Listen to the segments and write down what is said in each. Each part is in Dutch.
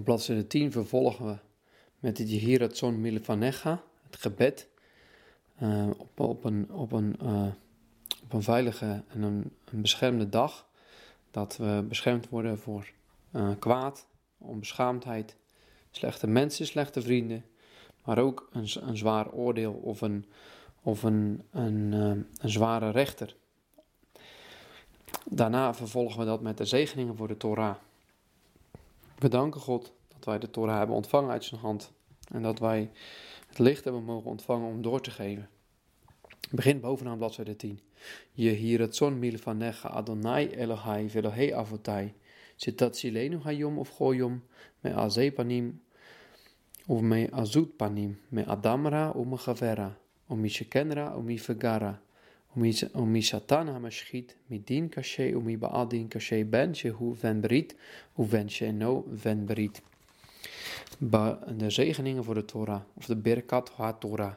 Op bladzijde 10 vervolgen we met het Yehiratson Milvanecha, het gebed, uh, op, op, een, op, een, uh, op een veilige en een, een, beschermde dag. Dat we beschermd worden voor uh, kwaad, onbeschaamdheid, slechte mensen, slechte vrienden, maar ook een, een zwaar oordeel of een, of een, een, een zware rechter. Daarna vervolgen we dat met de zegeningen voor de Torah. We danken God dat wij de Torah hebben ontvangen uit zijn hand en dat wij het licht hebben mogen ontvangen om door te geven. Begin bovenaan bladzijde 10. Je hier het zon milvanecha Adonai Elohai velohei avotai. Zitat silenu hayom of goyom me azepanim of me azut panim me adamra o me gavera o mi o midin kashe o mi baadin kashe ben shehu ven brit o ven sheno ven brit de zegeningen voor de Torah, of de Birkat HaTorah.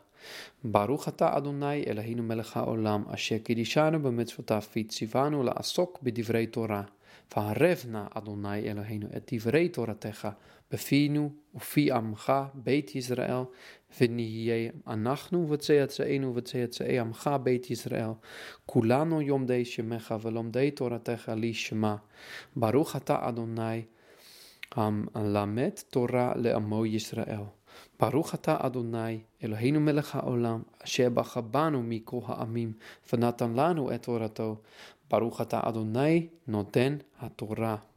Baruch ata Adonai Eloheinu melech haolam, asher kidishanu b'mitzvotav v'tzivanu la'asok b'divrei Torah. והרב אדוני אלוהינו את דברי תורתך בפינו ופי עמך בית ישראל ונהיה אנחנו וצאצאינו וצאצאי עמך בית ישראל. כולנו יומדי שמך ולומדי תורתך לשמה. ברוך אתה אדוני המלמד תורה לעמו ישראל. Le'amo Yisrael. Baruch ata Adonai, Eloheinu melech haolam, asher bachabanu mikol ha'amim, v'natan lanu et Torato. Baruch ata Adonai, noten ha'Torah.